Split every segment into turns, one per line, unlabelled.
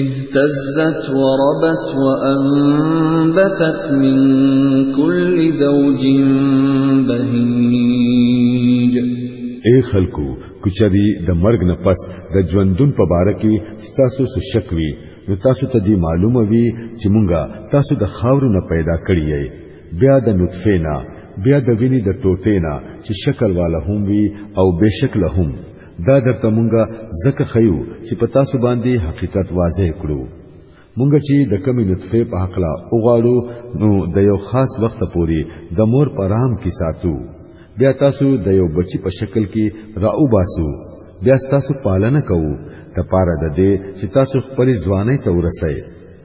اهتزت وربت وانبتت من كل زوج بهيج
اے خلکو کچری د مرګ نه پس د ژوندون په باره کې ستاسو څه شک وي نو تاسو ته دی معلومه وي چې مونږه تاسو د خاورو نه پیدا کړی یې بیا د نطفه نه بیا د ویني د ټوټې نه چې شکل والا هم وي او بشکل هم دا درته مونږه زکه خیو چې په تاسو باندې حقیقت واضح کړو مونږه چې د کمی نطفه په حق لا اوغاړو نو د یو خاص وخت پوري د مور پرام کې ساتو بیا تاسو د یو بچی په شکل کې راو باسو بیا تاسو پالنه کوو د پاره د دې چې تاسو خپل ځواني ته ورسئ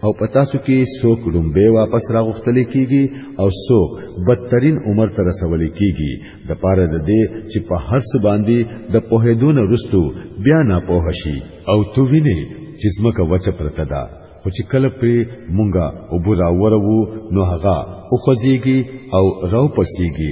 او پتا سو کې څوک لومبه واپس راغختلې کیږي او څوک بدترین عمر ته رسولې کیږي د پاره د دې چې په هر څه باندې د پوهېدون رستو بیا نه پوه شي او تو ویني چې زمکه وچه پرته ده خو
چې کله پرې مونږه او برا ورو نو هغه او خزيږي او راو پسيږي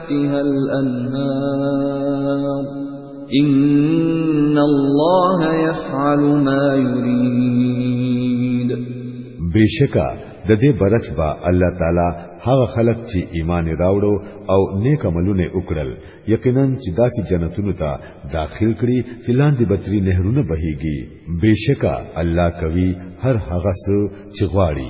تحتها الأنهار إن الله يفعل ما يريد
بشکا د دې برعکس با الله تعالی هغه خلک چې ایمان راوړو او نیک عملونه وکړل یقینا چې داسې جنتونو ته داخل کړي چې لاندې بتري نهرونه بهيږي بشکا الله کوي هر هغه څه چې غواړي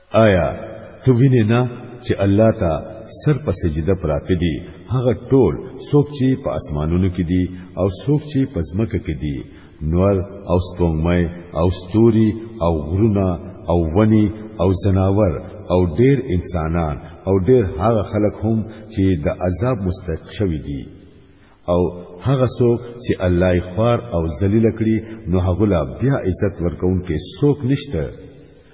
آیا ته وینې نه چې الله ته سر په سجده پراته دي هغه ټول څوک چې په اسمانونو کې دي او څوک چې په ځمکه کې دي نور او سپوږمۍ او ستوري او غرونه او ونی او زناور او ډیر انسانان او ډیر هغه خلک هم چې د عذاب مستحق شوي دي او هغه څوک چې الله یې خوار او ذلیل کړي نو هغه لا بیا عزت ورکون کې څوک نشته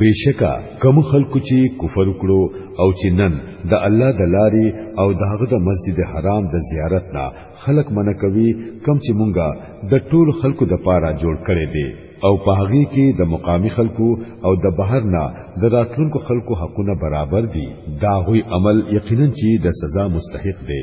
بشکا کوم خلکو چې کفر وکړو او چې نن د الله د لارې او د هغه د مسجد حرام د زیارت نه خلک منع کوي کم چې مونږه د ټول خلکو د پاره جوړ کړي دي او په هغه کې د مقامی خلکو او د بهر نه د راتلونکو خلکو حقونه برابر دي دا هوی عمل یقینا چې د سزا مستحق دی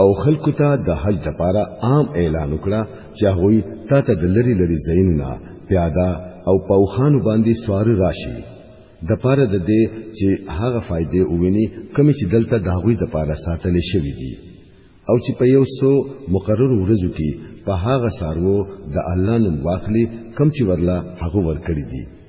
او خلکو ته د حج د پاره عام اعلان وکړه چې هغه تا ته د لری لری زینونه پیاده او پوخانو باندې سوار راشي د پاره د دې چې هغه فائدې وویني کمی چې دلته د هغوی د پاره ساتل شوې دي او چې په یو سو مقرر ورځو کې په هغه سارو د الله نوم واخلي کم چې ورلا هغه ورکړي دي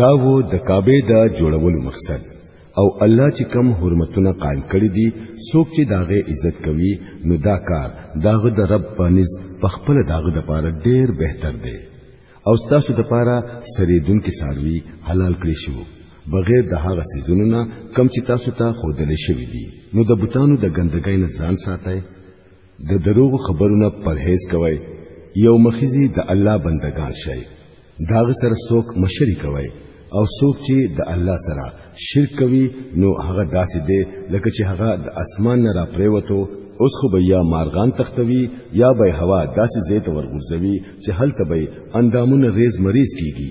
دا وو د کعبه د جوړولو مقصد او الله چې کم حرمتونه قائم کړی دي څوک چې داغه عزت کوي نو دا کار داغه د رب پنځ په خپل داغه د پاره ډیر بهتر دی او ستاسو د پاره سریدون کې ساروي حلال کړی شو بغیر د هغه سيزونو نه کم چې تاسو ته خودلې شوې دي نو د بوتانو د ګندګۍ نه ځان ساتئ د دروغ خبرونه پرهیز کوي یو مخیزي د الله بندگان شي دا سره څوک مشري کوي او څوک چې د الله سره شرک کوي نو هغه داسې دی لکه چې هغه د اسمان نه را پریوتو اوس خو به یا مارغان تختوي یا به هوا داسې زیت ورغورځوي چې هلته به اندامونه ریز مریض کیږي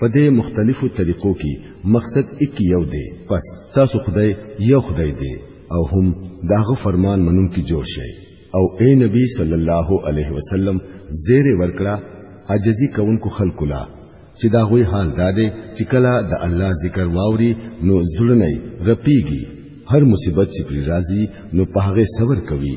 په دې مختلفو طریقو کې مقصد یک یو دی پس تاسو خدای یو خدای دی او هم داغه فرمان منونکي جوړ شئ او اے نبی صلی الله علیه وسلم زیر ورکړه عجزی کوونکو خلکو لا چې دا غوي حال داده چې کله د الله ذکر واوري نو زړه نه رپیږي هر مصیبت چې پر راځي نو په هغه صبر کوي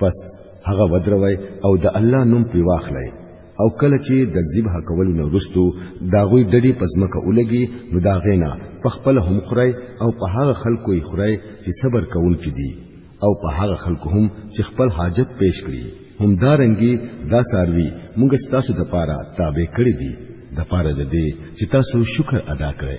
پس هغه ودروي او د الله نوم پی واخلي او کله چې د ذبح کولو نه وروسته دا غوي ډډي پزمکه ولګي نو دا غینا په خپل هم خړای او په هغه خلکو یې خړای چې صبر کوونکې دي او په هغه خلکو هم چې خپل حاجت پیش کړي هم دا رنګي دا ساروي موږ ستاسو د پاره تابع کړی دي د پاره د دې چې تاسو شکر ادا کړئ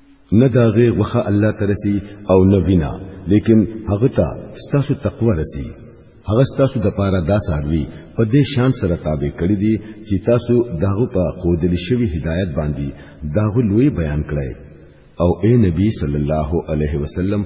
نه دا غي غوخه الله
ترسي او نه وینا لیکن هغه ته ستاسو تقوا رسی هغه ستاسو د پاره دا ساروي په دې شان سره تابع کړی دي چې تاسو داغه په قودل شوی هدایت باندې داغه لوی بیان کړی او اے نبی صلی الله علیه وسلم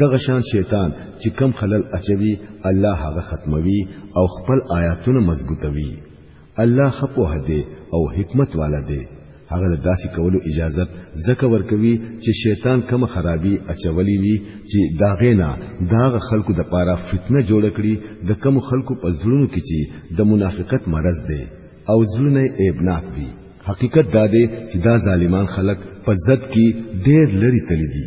دغه شان شیطان چې کم خلل اچوي الله هغه ختموي او خپل آیاتونه مضبوطوي الله خپو هدي او حکمت والا دی
هغه د داسې کولو اجازت زکه ورکوي چې شیطان کم خرابي اچولي وي چې داغه نه داغه خلکو د پاره فتنه جوړ کړي د کم خلکو په زړونو کې چې د منافقت مرض دی او زړونه ایبناک دي حقیقت دا دی چې دا ظالمان خلک په زد کې ډېر لري تللی دي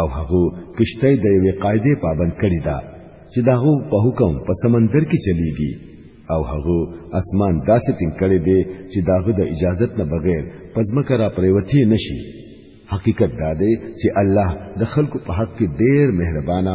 او هغه کشته د یوې قاعده پابند کړی دا چې دا
هو
په حکم په سمندر کې چلیږي او هغه اسمان داسې ټینګ کړی دی چې داغه د اجازت نه بغیر پزمکه را پریوتی نشي حقیقت دا دی چې الله د خلکو په حق کې ډېر مهربانه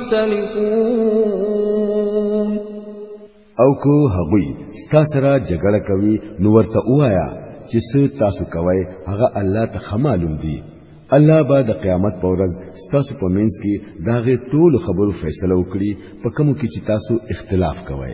يختلفون او کو هغوی ستا سره جګړه کوي نو ورته وایا چې څه تاسو کوی هغه الله ته خمالوم دی الله به د قیامت په ورځ ستاسو په منځ کې داغه ټول خبرو فیصله وکړي په کوم کې چې تاسو اختلاف کوئ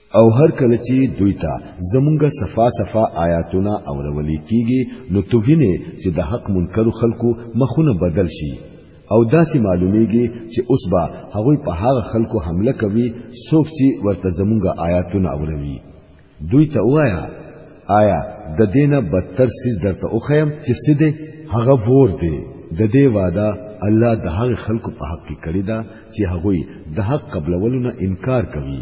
او هر
کله چې دوی ته زمونږه صفا صفا آیاتونه اورولې کیږي نو توینه چې د حق منکر خلکو مخونه بدل شي او داسې معلومیږي چې اوس به هغوی په هغه خلکو حمله کوي څوک چې ورته زمونږه آیاتونه اوروي دوی ته وایا آیا د دینه بدتر سیز درته اوخیم چې سده هغه ور دی د دې وعده الله د هغه خلکو په حق کې کړی دا چې هغوی د حق قبلولو نه انکار کوي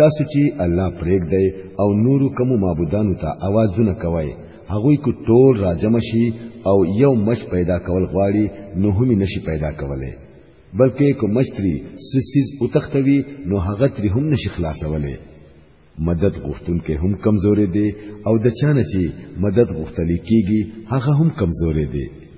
تاسو چې الله پرېږدئ او نورو کومو معبودانو ته اوازونه کوئ هغوی کو ټول راجم شي او یو مش پیدا کول غواړي نو هم نشي پیدا کولای بلکې کو مشتری سسیز او تختوي نو هغه تری هم نشي خلاصولای مدد غوښتونکې هم کمزورې دي او د چانه چې مدد غوښتل کیږي هغه هم کمزورې دي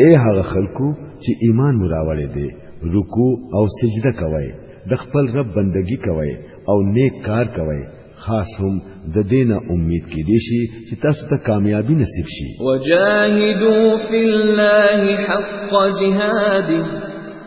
اے هغه خلکو چې ایمان مو راوړی دی رکوع او سجده کوئ د خپل رب بندگی کوئ او نیک کار کوئ خاص هم د دینه امید کې دي شي چې تاسو ته کامیابی نصیب شي
وجاهدوا فی الله حق جهاده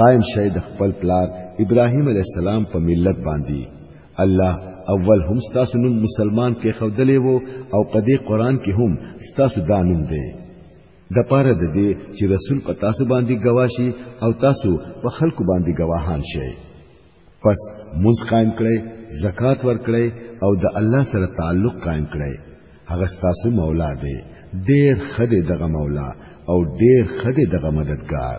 قائم شې د خپل پلار ابراهيم عليه السلام په ملت باندې الله اول هم ستاسو نوم مسلمان کې خودلې وو او په دې قران کې هم ستاسو دا نوم دی د پاره د دې چې رسول په تاسو باندې گواشي او تاسو په خلکو باندې گواهان شئ پس موز قائم کړئ زکات ورکړئ او د الله سره تعلق قائم کړئ هغه ستاسو مولا دی ډیر خدای دغه مولا او ډیر خدای دغه مددگار